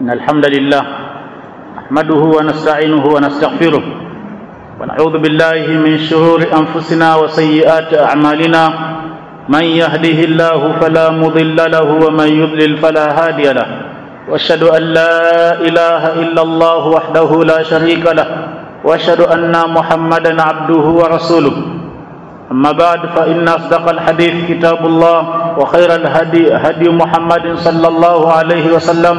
إن الحمد لله نحمده ونستعينه ونستغفره ونعوذ بالله من شرور أنفسنا وسيئات أعمالنا من يهده الله فلا مضل له ومن يضلل فلا هادي له وأشهد أن لا إله إلا الله وحده لا شريك له وأشهد أن محمدا عبده ورسوله. أما بعد فإن أصدق الحديث كتاب الله وخير الهدي هدي محمد صلى الله عليه وسلم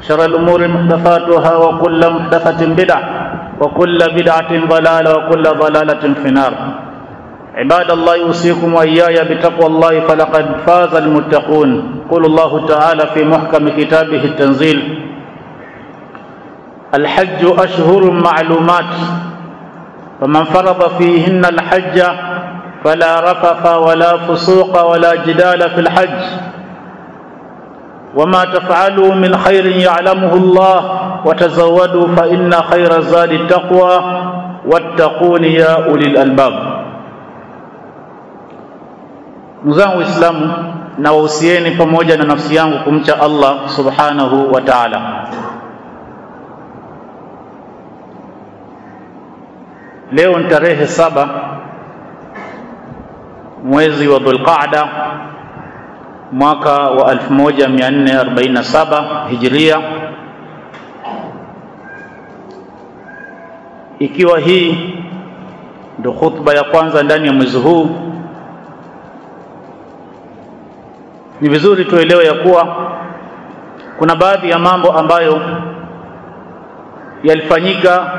شر الأمور محدثاتها وكل محدثة بدعة وكل بدعة ضلالة وكل ضلالة في النار. عباد الله يوصيكم وإياي بتقوى الله فلقد فاز المتقون. قول الله تعالى في محكم كتابه التنزيل الحج أشهر معلومات فمن فرض فيهن الحج فلا رفث ولا فسوق ولا جدال في الحج. وما تفعلوا من خير يعلمه الله وتزودوا فإن خير زاد التقوى واتقون يا أولي الألباب. نزان الإسلام نوسيني pamoja na nafsi yangu kumcha Allah subhanahu wa ta'ala. Leo ni tarehe 7 mwezi wa dhulqaada mwaka wa 1447 hijria ikiwa hii ndio khutba ya kwanza ndani ya mwezi huu ni vizuri tuelewe ya kuwa kuna baadhi ya mambo ambayo yalifanyika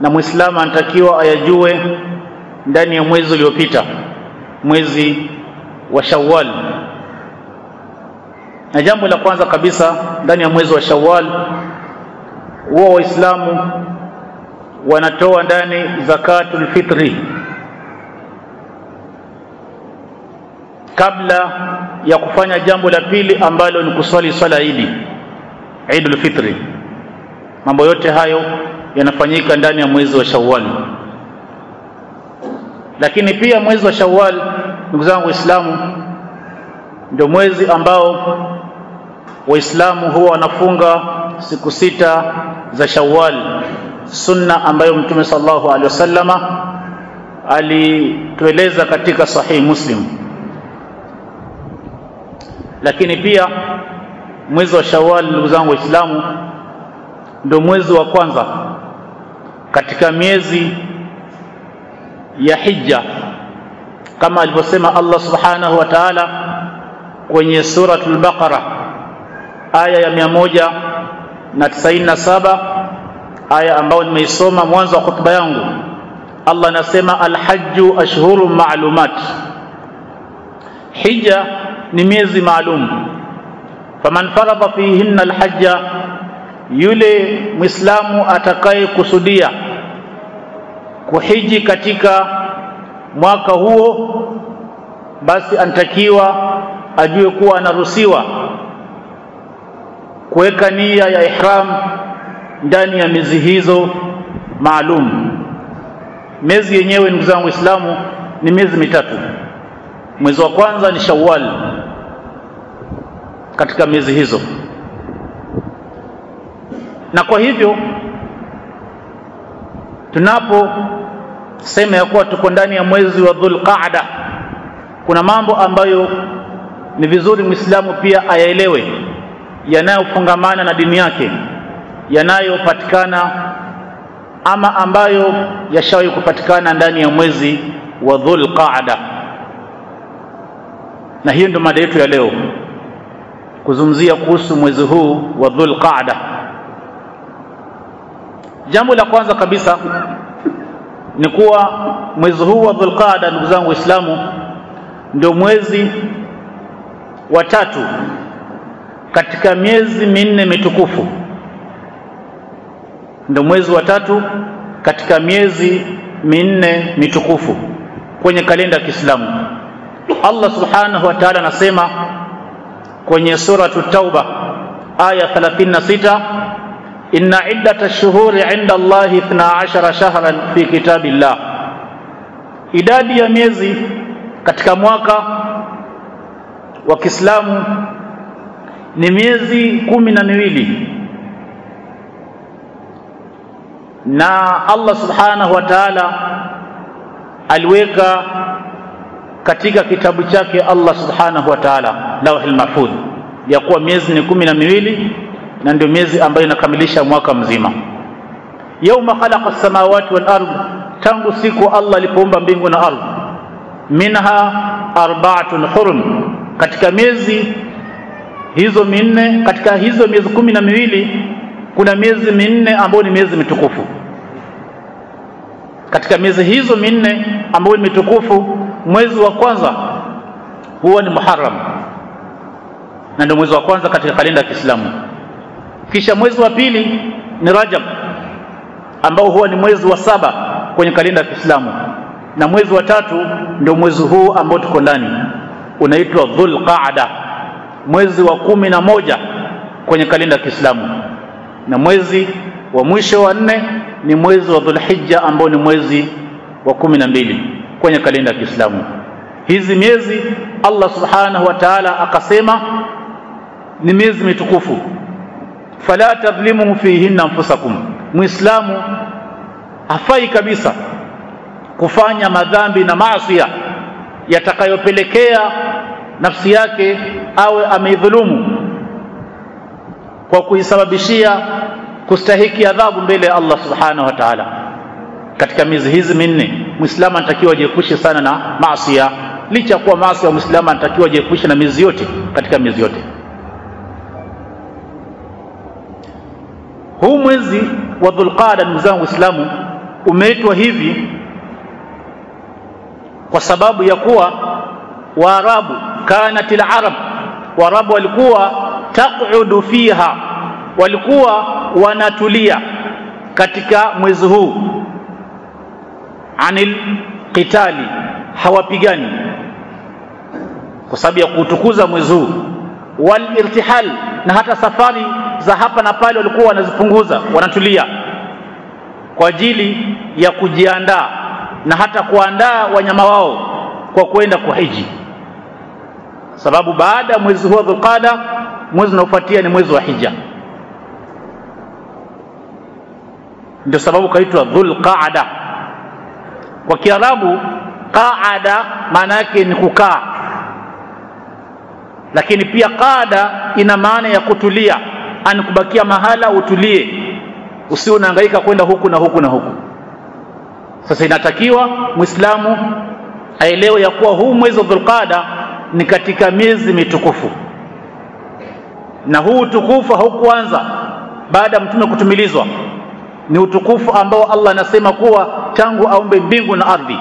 na Muislamu anatakiwa ayajue ndani ya mwezi uliopita, mwezi wa Shawwal. Na jambo la kwanza kabisa ndani ya mwezi wa Shawwal, huwa Waislamu wanatoa ndani zakatul fitri kabla ya kufanya jambo la pili ambalo ni kuswali swala idi Eidul Fitri. Mambo yote hayo yanafanyika ndani ya mwezi wa Shawwal, lakini pia mwezi wa Shawwal, ndugu zangu Waislamu, ndio mwezi ambao Waislamu huwa wanafunga siku sita za Shawwal, sunna ambayo Mtume sallallahu alaihi wasallama alitueleza katika sahihi Muslim. Lakini pia mwezi wa Shawwal, ndugu zangu Waislamu, ndio mwezi wa kwanza katika miezi ya hija, kama alivyosema Allah subhanahu wa ta'ala kwenye suratul Baqara aya ya mia moja na tisaini na saba aya ambayo nimeisoma mwanzo wa khutba yangu. Allah anasema alhajju ashhuru ma'lumat, hija ni miezi maalum faman faradha fihinna alhajja yule muislamu atakaye kusudia kuhiji katika mwaka huo basi anatakiwa ajue kuwa anaruhusiwa kuweka nia ya ihram ndani ya miezi hizo maalum. Miezi yenyewe ndugu zangu waislamu ni miezi mitatu. Mwezi wa kwanza ni Shawwal katika miezi hizo, na kwa hivyo tunaposema ya kuwa tuko ndani ya mwezi wa Dhulqaada, kuna mambo ambayo ni vizuri Muislamu pia ayaelewe yanayofungamana na dini yake, yanayopatikana ama ambayo yashawahi kupatikana ndani ya mwezi wa Dhulqaada na hiyo ndio mada yetu ya leo kuzungumzia kuhusu mwezi huu wa Dhulqaada. Jambo la kwanza kabisa ni kuwa mwezi huu wa Dhulqaada, ndugu zangu Waislamu, ndio mwezi wa tatu katika miezi minne mitukufu, ndio mwezi wa tatu katika miezi minne mitukufu kwenye kalenda ya Kiislamu. Allah subhanahu wa ta'ala anasema kwenye suratu Tauba aya 36 inna iddat ash-shuhuri 'inda Allahi 12 shahran fi kitabillah, idadi ya miezi katika mwaka wa Kiislamu ni miezi kumi na miwili. Na Allah subhanahu wa ta'ala aliweka katika kitabu chake Allah subhanahu wa ta'ala lawhil mahfudh ya kuwa miezi ni kumi na miwili na ndio miezi ambayo inakamilisha mwaka mzima. Yauma khalaqa samawati wal ardh tangu siku Allah alipoumba mbingu na ardhi. Minha arba'atun hurum katika miezi hizo minne katika hizo miezi kumi na miwili kuna miezi minne ambayo ni miezi mitukufu. Katika miezi hizo minne ambayo ni mitukufu mwezi wa kwanza huwa ni Muharram. Na ndio mwezi wa kwanza katika kalenda ya Kiislamu kisha mwezi wa pili ni Rajab ambao huwa ni mwezi wa saba kwenye kalenda ya Kiislamu. Na mwezi wa tatu ndio mwezi huu ambao tuko ndani unaitwa Dhulqaada mwezi wa kumi na moja kwenye kalenda ya Kiislamu. Na mwezi wa mwisho wa nne ni mwezi wa Dhulhijja ambao ni mwezi wa kumi na mbili kwenye kalenda ya Kiislamu. Hizi miezi Allah subhanahu wa ta'ala akasema ni miezi mitukufu fala tadhlimu fihinna anfusakum. Muislamu hafai kabisa kufanya madhambi na maasi yatakayopelekea nafsi yake awe ameidhulumu kwa kuisababishia kustahiki adhabu mbele ya Allah subhanahu wa ta'ala. Katika miezi hizi minne muislamu anatakiwa ajiepushe sana na maasi licha kuwa maasi ya muislamu anatakiwa ajiepushe na miezi yote katika miezi yote huu mwezi wa dhulqada ndugu zangu waislamu umeitwa hivi kwa sababu ya kuwa waarabu kanat larab waarabu walikuwa taqudu fiha walikuwa wanatulia katika mwezi huu. Anil qitali hawapigani kwa sababu ya kuutukuza mwezi huu. Walirtihal na hata safari za hapa na pale walikuwa wanazipunguza wanatulia kwa ajili ya kujiandaa na hata kuandaa wanyama wao kwa kwenda kuhiji sababu baada ya mwezi huu wa dhulqada mwezi unaofuatia ni mwezi wa hija. Ndio sababu kaitwa dhulqaada. Kwa kiarabu qaada maana yake ni kukaa. Lakini pia qaada ina maana ya kutulia ani kubakia mahala utulie. Usio unahangaika kwenda huku na huku na huku. Sasa inatakiwa muislamu aelewe ya kuwa huu mwezi wa dhulqada ni katika miezi mitukufu. Na huu utukufu haukuanza baada ya mtume kutumilizwa. Ni utukufu ambao Allah anasema kuwa tangu aumbe mbingu na ardhi.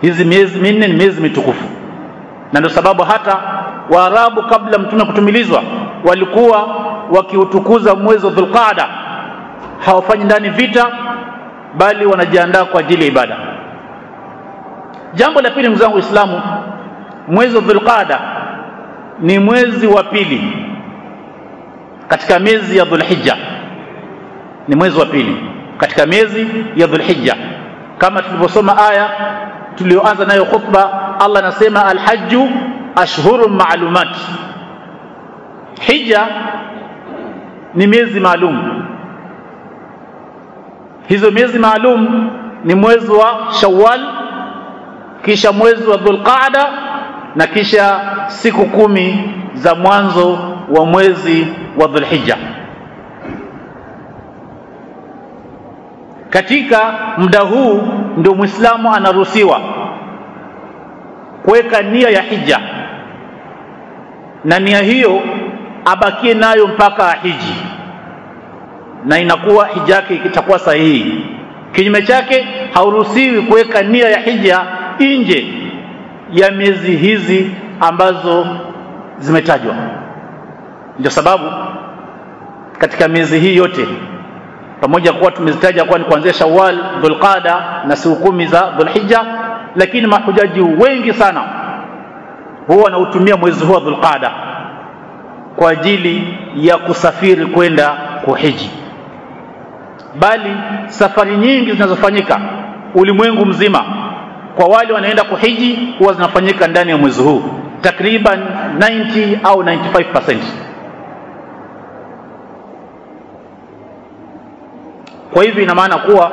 Hizi miezi minne ni miezi mitukufu. Na ndio sababu hata waarabu kabla mtume kutumilizwa walikuwa wakiutukuza mwezi wa Dhulqaada, hawafanyi ndani vita bali wanajiandaa kwa ajili ya ibada. Jambo la pili ndugu zangu waislamu mwezi wa Dhulqaada ni mwezi wa pili katika miezi ya dhulhijja. Ni mwezi wa pili katika miezi ya dhulhijja. Kama tulivyosoma aya tuliyoanza nayo khutba Allah anasema alhajju ashhurun ma'lumat. Hija ni miezi maalum. Hizo miezi maalum ni mwezi wa Shawwal kisha mwezi wa Dhulqaada na kisha siku kumi za mwanzo wa mwezi wa Dhulhijja. Katika muda huu ndio Muislamu anaruhusiwa kuweka nia ya hija. Na nia hiyo abakie nayo mpaka ahiji na inakuwa hija yake itakuwa sahihi. Kinyume chake hauruhusiwi kuweka nia ya hija nje ya miezi hizi ambazo zimetajwa. Ndio sababu katika miezi hii yote pamoja kuwa tumezitaja kuwa ni kuanzia Shawwal, Dhulqada na siku kumi za Dhulhijja, lakini mahujaji wengi sana huwa wanautumia mwezi huu wa Dhulqada kwa ajili ya kusafiri kwenda kuhiji, bali safari nyingi zinazofanyika ulimwengu mzima kwa wale wanaenda kuhiji huwa zinafanyika ndani ya mwezi huu takriban 90 au 95%. Kwa hivyo ina maana kuwa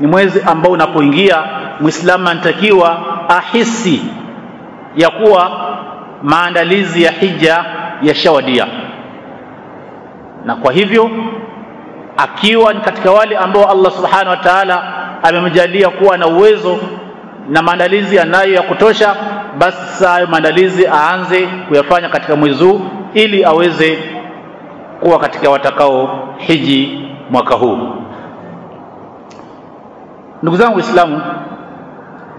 ni mwezi ambao unapoingia Muislamu anatakiwa ahisi ya kuwa maandalizi ya hija yashawadia. Na kwa hivyo akiwa ni katika wale ambao Allah subhanahu wa ta'ala amemjalia kuwa na uwezo na maandalizi anayo ya kutosha basi hayo maandalizi aanze kuyafanya katika mwezi huu ili aweze kuwa katika watakao hiji mwaka huu. Ndugu zangu waislamu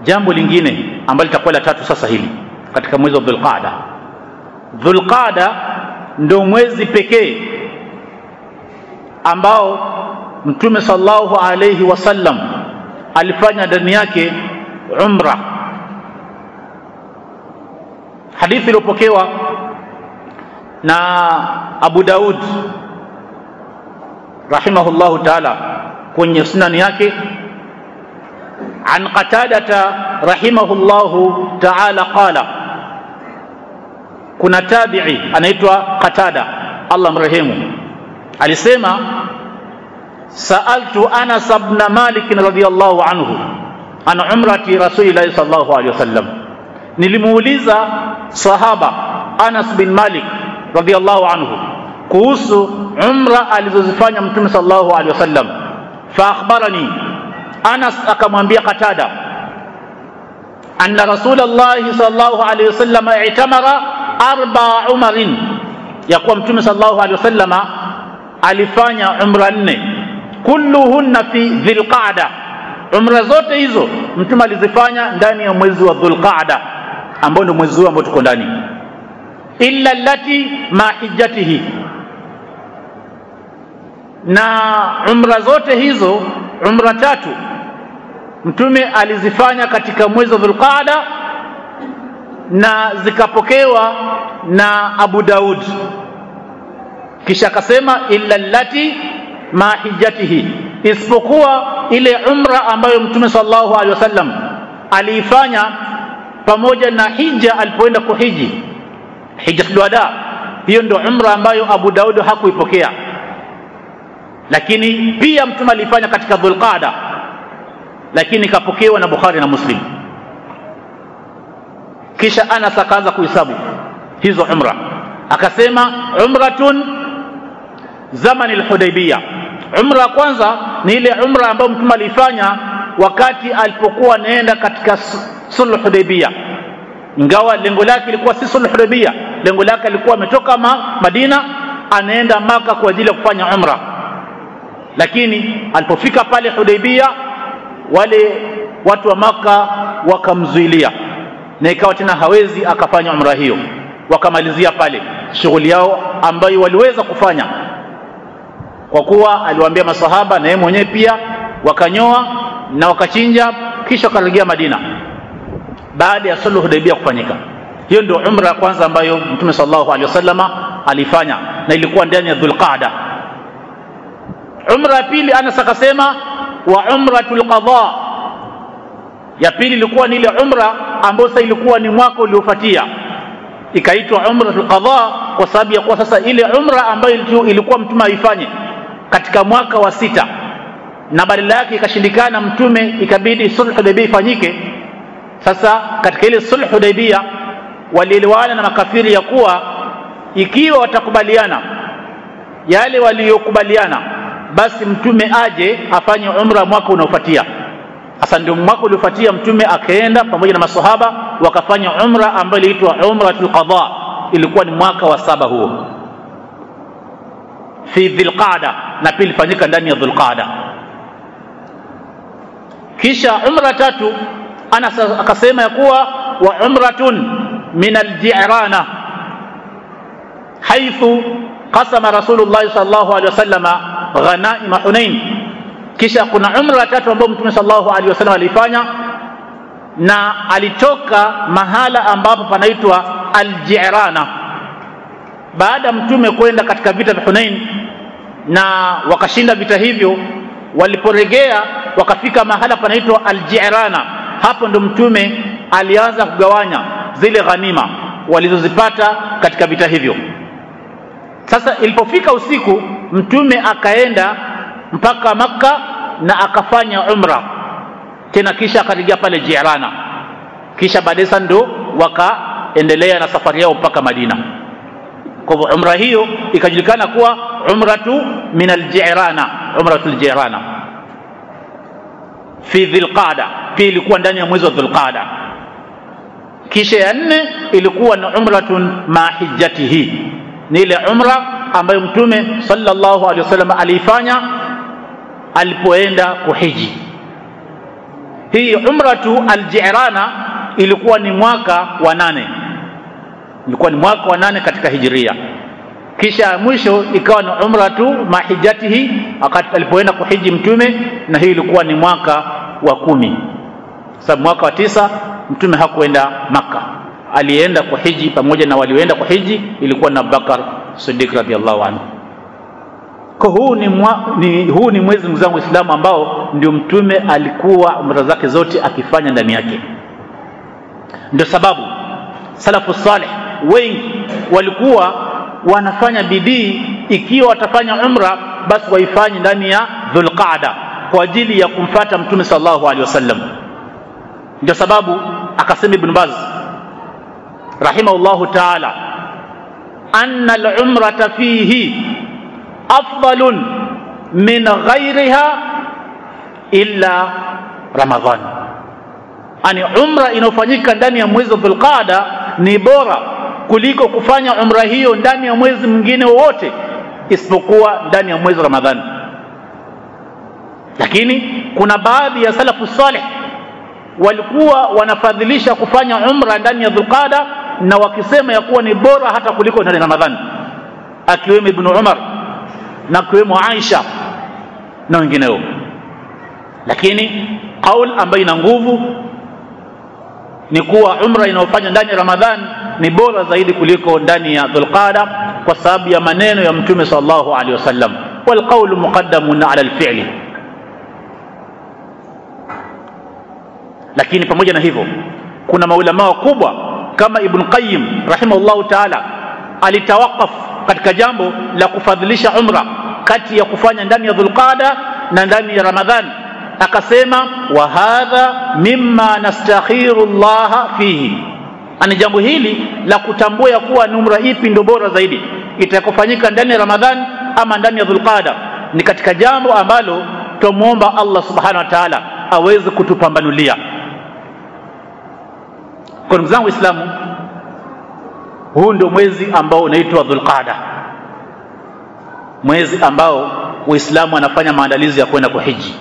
jambo lingine ambalo litakuwa la tatu sasa hili katika mwezi wa dhulqada Dhulqada ndio mwezi pekee ambao Mtume sallallahu alayhi wasallam alifanya ndani yake umra. Hadithi iliyopokewa na Abu Daud rahimahullahu taala kwenye sunani yake an Qatadata rahimahullahu taala qala kuna tabi'i anaitwa Qatada Allah mrehemu alisema sa'altu Anas ibn Malik radhiyallahu anhu an umrati Rasulillahi sallallahu alaihi wasallam nilimuuliza sahaba Anas bin Malik radhiyallahu anhu kuhusu umra alizozifanya Mtume sallallahu alaihi wasallam fa akhbarani Anas akamwambia Qatada anna Rasulullah sallallahu alaihi wasallam i'tamara arba umarin ya kuwa Mtume sallallahu alaihi wasallam alifanya umra nne. Kulluhunna fi dhilqa'da umra zote hizo Mtume alizifanya ndani ya mwezi wa Dhulqa'da ambao ndio mwezi huu ambao tuko ndani. Illa lati ma hijjatihi. Na umra zote hizo umra tatu mtume alizifanya katika mwezi wa Dhulqaada na zikapokewa na Abu Daud. Kisha akasema illa lati ma hijjatihi isipokuwa ile umra ambayo mtume sallallahu alaihi wasallam aliifanya pamoja na hija alipoenda kuhiji. Hijjatul wada hiyo ndio umra ambayo Abu Daud hakuipokea. Lakini pia mtume alifanya katika Dhulqaada lakini ikapokewa na Bukhari na Muslim kisha Anas akaanza kuhesabu hizo umra. Akasema umratun zamani al-Hudaybiyah. Umra ya kwanza ni ile umra ambayo mtume alifanya wakati alipokuwa anaenda katika sulh Hudaybiyah ingawa lengo lake lilikuwa si sulh Hudaybiyah lengo lake alikuwa ametoka ma, Madina anaenda maka kwa ajili ya kufanya umra. Lakini alipofika pale Hudaybiyah wale watu wa maka wakamzuilia na ikawa tena hawezi akafanya umra hiyo. Wakamalizia pale shughuli yao ambayo waliweza kufanya. Kwa kuwa aliwaambia masahaba na yeye mwenyewe pia wakanyoa na wakachinja kisha wakarejea Madina. Baada ya sulhu Hudaibia kufanyika. Hiyo ndio umra ya kwanza ambayo Mtume sallallahu alaihi wasallama alifanya na ilikuwa ndani ya Dhulqaada. Umra ya pili Anas akasema wa umratul qadha. Ya pili ilikuwa ni ile umra ambayo sasa ilikuwa ni mwaka uliofuatia. Ikaitwa umratul qadha kwa sababu ya kuwa sasa ile umra ambayo ilikuwa mtume aifanye katika mwaka wa sita. Na badala yake ikashindikana mtume ikabidi sulh daibia ifanyike. Sasa katika ile sulh hudaybiyah walielewana na makafiri ya kuwa ikiwa watakubaliana yale waliyokubaliana basi mtume aje afanye umra mwaka unaofuatia sasa ndio mwaka uliofuatia mtume akaenda pamoja na masahaba wakafanya umra ambayo iliitwa umratul qadha ilikuwa ni mwaka wa saba huo fi dhilqada na pia ilifanyika ndani ya dhulqada kisha umra tatu Anas akasema ya kuwa wa umratun min aljirana haithu qasama rasulullah sallallahu alaihi wasallama ghanaima hunain kisha kuna umra ya tatu ambayo mtume sallallahu alaihi wasallam alifanya na alitoka mahala ambapo panaitwa aljirana. Baada mtume kwenda katika vita vya Hunain na wakashinda vita hivyo waliporegea wakafika mahala panaitwa aljirana. Hapo ndo mtume alianza kugawanya zile ghanima walizozipata katika vita hivyo. Sasa ilipofika usiku mtume akaenda mpaka makka na akafanya umra. Tena kisha akarejea pale jirana kisha baadaye sasa ndo wakaendelea na safari yao mpaka madina. Kwa hivyo umra hiyo ikajulikana kuwa umratu min aljirana umratu aljirana fi dhilqada pia ilikuwa ndani ya mwezi wa dhulqada kisha ya nne ilikuwa ni umratun ma hijjatihi ni ile umra ambayo mtume sallallahu alaihi wasallam aliifanya alipoenda kuhiji. Hii umratu aljirana ilikuwa ni mwaka wa nane. Ilikuwa ni mwaka wa nane katika hijiria kisha mwisho ikawa ni umratu mahijatihi wakati alipoenda kuhiji mtume na hii ilikuwa ni mwaka wa kumi. Sababu mwaka wa tisa mtume hakuenda Makka, alienda kuhiji pamoja na walioenda kuhiji ilikuwa na abubakar sidik radiallahu anhu kwa huu ni, mwa, ni, huu ni mwezi mzangu waislamu ambao ndio mtume alikuwa umra zake zote akifanya ndani yake. Ndio sababu salafu saleh wengi walikuwa wanafanya bidii ikiwa watafanya umra basi waifanye ndani ya Dhulqaada kwa ajili ya kumfata mtume sallallahu alaihi wasallam. Ndio sababu akasema ibn baz rahimahullahu taala anna al-umrata fihi afdalun min ghairiha illa ramadhan ani umra inayofanyika ndani ya mwezi wa dhulqada ni bora kuliko kufanya umra hiyo ndani ya mwezi mwingine wowote isipokuwa ndani ya mwezi ramadhani lakini kuna baadhi ya salafu saleh walikuwa wanafadhilisha kufanya umra ndani ya dhulqada na wakisema ya kuwa ni bora hata kuliko ndani ya ramadhani akiwemo ibnu umar na kiwemo aisha na wengineo lakini qaul ambayo ina nguvu ni kuwa umra inayofanywa ndani ya ramadhan ni bora zaidi kuliko ndani ya dhulqada kwa sababu ya maneno ya mtume sallallahu alaihi wasallam walqaulu muqaddamun ala alfi'li. Lakini pamoja na hivyo kuna maulama wakubwa kama ibn qayyim rahimahullahu taala alitawakaf katika jambo la kufadhilisha umra kati ya kufanya ndani ya dhulqada na ndani ya ramadhani akasema wa hadha mimma nastakhiru llaha fihi. Ani jambo hili la kutambua ya kuwa ni umra ipi ndio bora zaidi itakofanyika ndani ya ramadhani ama ndani ya dhulqada ni katika jambo ambalo twamwomba allah subhanahu wa taala aweze kutupambanulia. Kwa ndugu zangu waislamu huu ndio mwezi ambao unaitwa dhulqada mwezi ambao waislamu anafanya maandalizi ya kwenda kuhiji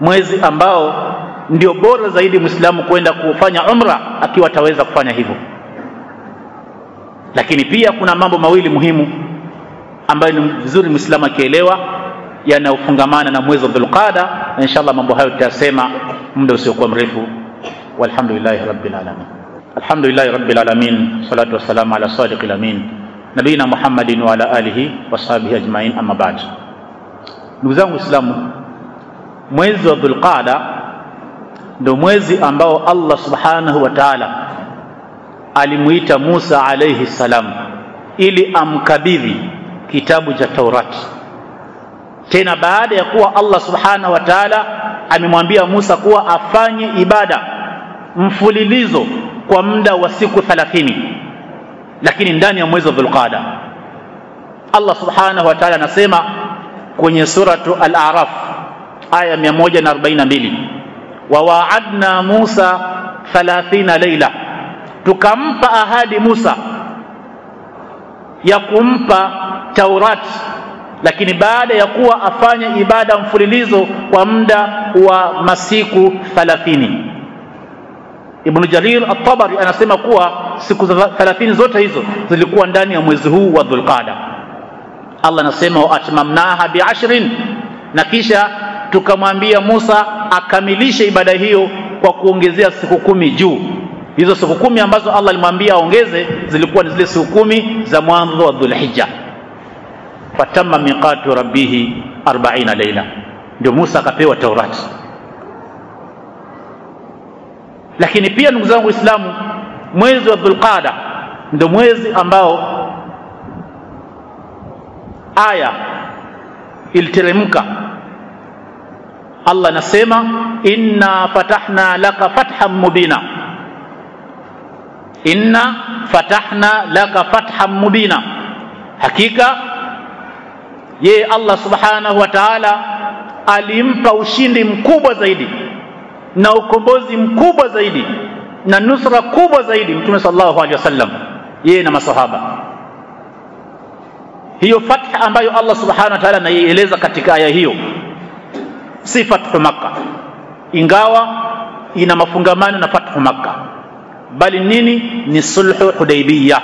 mwezi ambao ndio bora zaidi mwislamu kwenda kufanya umra akiwa ataweza kufanya hivyo. Lakini pia kuna mambo mawili muhimu ambayo ni vizuri mwislamu akielewa yanayofungamana na mwezi wa dhulqada na inshallah mambo hayo tutayasema muda usiokuwa mrefu. Walhamdulillahi rabbil alamin alhamdulillahi rabbil alamin salatu wassalamu ala sadiqil amin nabina muhammadin wa ala alihi wasahbihi ajmain amma ba'd. Ndugu zangu waislamu mwezi wa Dhulqaada ndio mwezi ambao allah subhanahu wa taala alimuita musa alaihi salam ili amkabidhi kitabu cha taurati tena baada ya kuwa allah subhanahu wa taala amemwambia musa kuwa afanye ibada mfululizo kwa muda wa siku thalathini lakini ndani ya mwezi wa dhulqada. Allah subhanahu wa taala anasema kwenye suratu al-araf aya 142 wa wa'adna musa 30 laila tukampa ahadi musa ya kumpa taurati lakini baada ya kuwa afanye ibada mfululizo kwa muda wa masiku 30 ibnu jarir at-tabari anasema kuwa siku za 30 zote hizo zilikuwa ndani ya mwezi huu wa dhulqada allah anasema wa waatmamnaha biashrin na kisha tukamwambia musa akamilishe ibada hiyo kwa kuongezea siku kumi juu. Hizo siku kumi ambazo allah alimwambia aongeze zilikuwa ni zile siku kumi za mwanzo wa Dhulhijja. Fatamma miqatu rabbihi 40 laila, ndio musa akapewa taurati lakini pia ndugu zangu waislamu mwezi wa dhulqada ndio mwezi ambao aya iliteremka Allah anasema inna fatahna laka fathan mubina inna fatahna laka fathan mubina hakika yeye Allah subhanahu wa ta'ala alimpa ushindi mkubwa zaidi na ukombozi mkubwa zaidi na nusra kubwa zaidi mtume sallallahu alaihi wasallam yeye na masahaba. Hiyo fatha ambayo Allah subhanahu wa ta'ala anaieleza katika aya hiyo si fathu makka ingawa ina mafungamano na fathu makka bali nini? Ni sulhu hudaibiyah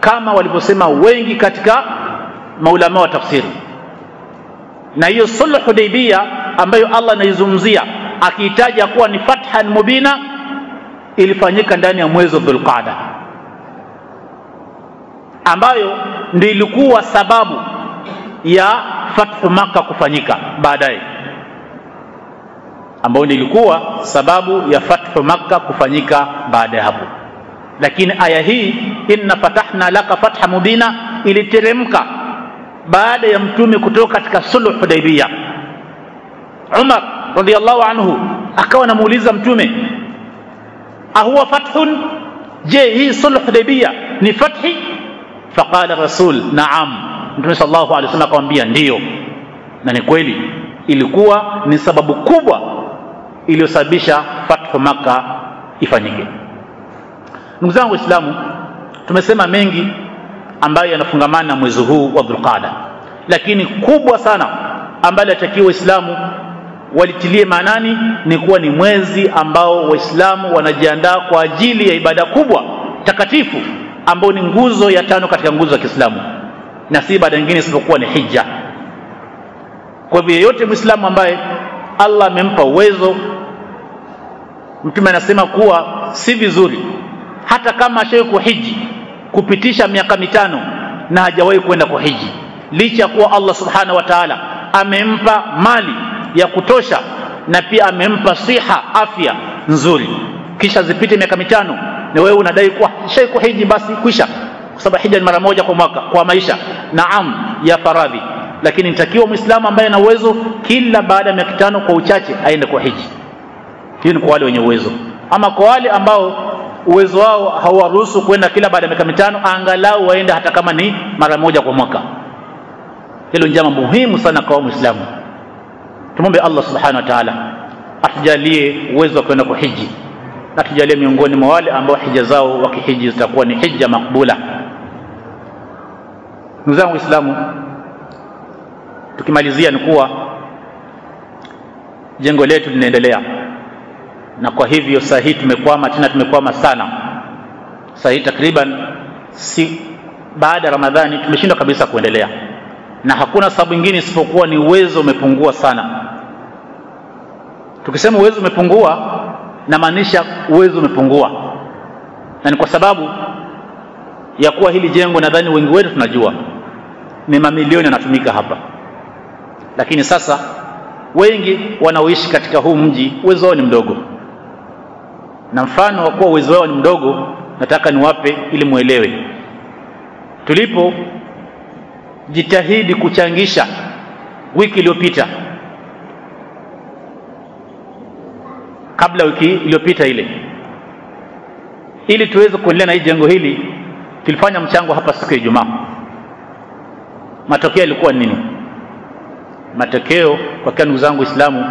kama walivyosema wengi katika maulama wa tafsiri. Na hiyo sulhu hudaibiyah ambayo Allah anaizungumzia akiitaja kuwa ni fathan mubina ilifanyika ndani ya mwezi wa Dhulqaada ambayo ndiyo ilikuwa sababu ya fathu Makka kufanyika baadaye ambayo ndiyo ilikuwa sababu ya fathu makka kufanyika baada ya hapo. Lakini aya hii inna fatahna laka fatha mubina iliteremka baada ya mtume kutoka katika sulhu hudaibiyah Umar radhiallahu anhu akawa anamuuliza mtume ahuwa fathun? Je hii sulh debia ni fathi? Faqala rasul naam. Mtume sallallahu alaihi wasallam akamwambia ndiyo. Na ni kweli ilikuwa ni sababu kubwa iliyosababisha fathu maka ifanyike. Ndugu zangu waislamu tumesema mengi ambayo yanafungamana na mwezi huu wa dhulqada lakini kubwa sana ambayo yatakiwa waislamu walitilie maanani ni kuwa ni mwezi ambao waislamu wanajiandaa kwa ajili ya ibada kubwa takatifu ambayo ni nguzo ya tano katika nguzo za Kiislamu na si ibada nyingine isipokuwa ni hija. Kwa hivyo yeyote Mwislamu ambaye Allah amempa uwezo, Mtume anasema kuwa si vizuri hata kama ashawahi kuhiji kupitisha miaka mitano na hajawahi kwenda kuhiji, licha ya kuwa Allah subhanahu wa ta'ala amempa mali ya kutosha na pia amempa siha, afya nzuri, kisha zipite miaka mitano na wewe unadai kuwa shai hiji basi kwisha kwa sababu hija ni mara moja kwa mwaka kwa maisha. Naam ya faradhi. Lakini nitakiwa muislamu ambaye ana uwezo kila baada ya miaka tano kwa uchache aende kwa hiji. Hiyo ni kwa wale wenye uwezo. Ama kwa wale ambao uwezo wao hauwaruhusu kwenda kila baada ya miaka mitano angalau waende hata kama ni mara moja kwa mwaka. Hilo ni jambo muhimu sana kwa muislamu tumombe Allah subhanahu wa ta'ala atujalie uwezo wa kwenda kuhiji hiji na tujalie miongoni mwa wale ambao hija zao wakihiji zitakuwa ni hija makbula. Ndugu zangu waislamu tukimalizia ni kuwa jengo letu linaendelea na kwa hivyo saa hii tumekwama tena tumekwama sana. Saa hii takriban si baada ya ramadhani tumeshindwa kabisa kuendelea na hakuna sababu nyingine isipokuwa ni uwezo umepungua sana. Tukisema uwezo umepungua namaanisha uwezo umepungua. Na ni kwa sababu ya kuwa hili jengo nadhani wengi wetu tunajua ni mamilioni yanatumika hapa. Lakini sasa wengi wanaoishi katika huu mji uwezo wao ni mdogo. Na mfano wa kuwa uwezo wao ni mdogo nataka niwape ili mwelewe. Tulipo jitahidi kuchangisha wiki iliyopita. Kabla wiki iliyopita ile. Ili tuweze kuendelea na hii jengo hili tulifanya mchango hapa siku ya Ijumaa. Matokeo yalikuwa nini? Matokeo kwa ndugu zangu Waislamu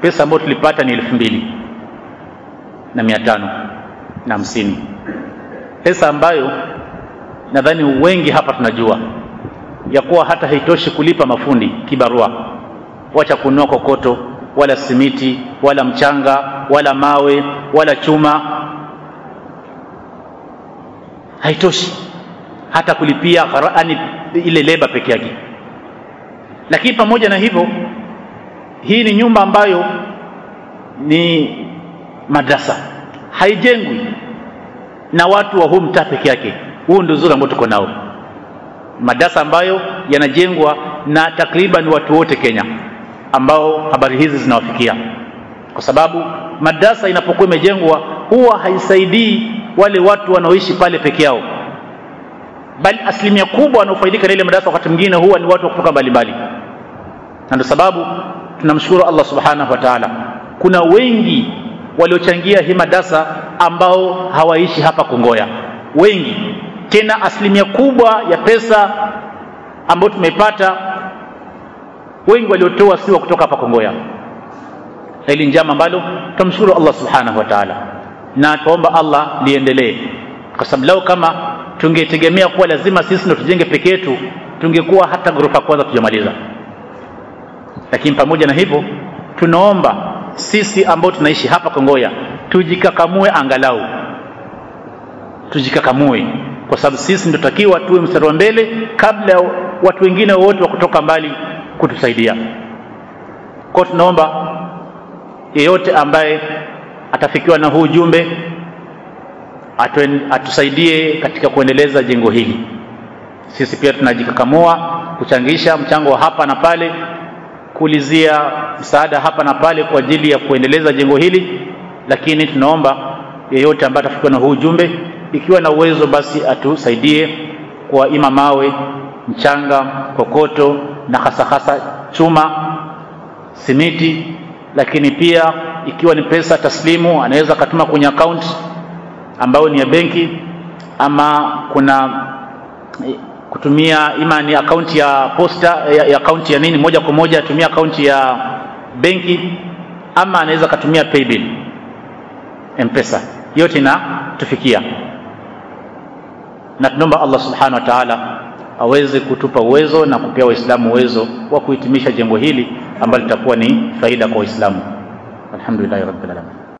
pesa ambayo tulipata ni elfu mbili na mia tano na hamsini. Pesa ambayo nadhani wengi hapa tunajua ya kuwa hata haitoshi kulipa mafundi kibarua. Wacha kununua kokoto wala simiti wala mchanga wala mawe wala chuma. Haitoshi hata kulipia gharani ile leba peke yake. Lakini pamoja na hivyo hii ni nyumba ambayo ni madrasa. Haijengwi na watu wa huu mtaa peke yake. Huu ndio uzuri ambao tuko nao madrasa ambayo yanajengwa na takriban watu wote Kenya ambao habari hizi zinawafikia. Kwa sababu madrasa inapokuwa imejengwa huwa haisaidii wale watu wanaoishi pale peke yao. Bali asilimia kubwa wanaofaidika na ile madarasa wakati mwingine huwa ni watu wa kutoka mbalimbali. Na ndio sababu tunamshukuru Allah subhanahu wa ta'ala. Kuna wengi waliochangia hii madarasa ambao hawaishi hapa Kongoya. Wengi tena asilimia kubwa ya pesa ambayo tumeipata wengi waliotoa si wa kutoka hapa Kongoya. Hili njama ambalo tumshukuru Allah subhanahu wa ta'ala na tuomba Allah liendelee. Kwa sababu lao kama tungetegemea kuwa lazima sisi ndo tujenge peke yetu tungekuwa hata ghorofa kwanza tujamaliza. Lakini pamoja na hivyo tunaomba sisi ambao tunaishi hapa Kongoya tujikakamue angalau. Tujikakamue kwa sababu sisi ndio takiwa tuwe mstari wa mbele kabla watu wengine wote wa kutoka mbali kutusaidia. Kwa tunaomba yeyote ambaye atafikiwa na huu ujumbe atusaidie katika kuendeleza jengo hili. Sisi pia tunajikakamua kuchangisha mchango wa hapa na pale kuulizia msaada hapa na pale kwa ajili ya kuendeleza jengo hili lakini tunaomba yeyote ambaye atafikiwa na huu ujumbe ikiwa na uwezo basi atusaidie kwa ima mawe mchanga kokoto na hasa hasa chuma simiti. Lakini pia ikiwa ni pesa taslimu anaweza akatuma kwenye akaunti ambayo ni ya benki ama kuna kutumia ima ni akaunti ya posta ya, ya akaunti ya nini moja kwa moja atumia akaunti ya benki ama anaweza akatumia paybill mpesa. Yote inatufikia na tunaomba Allah subhanahu wa ta'ala aweze kutupa uwezo na kupea waislamu uwezo wa kuhitimisha jengo hili ambalo litakuwa ni faida kwa waislamu. Alhamdulillah rabbil alamin